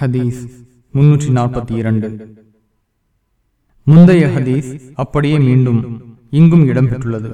ஹதீஸ் முன்னூற்றி நாற்பத்தி இரண்டு முந்தைய ஹதீஸ் அப்படியே மீண்டும் இங்கும் இடம்பெற்றுள்ளது.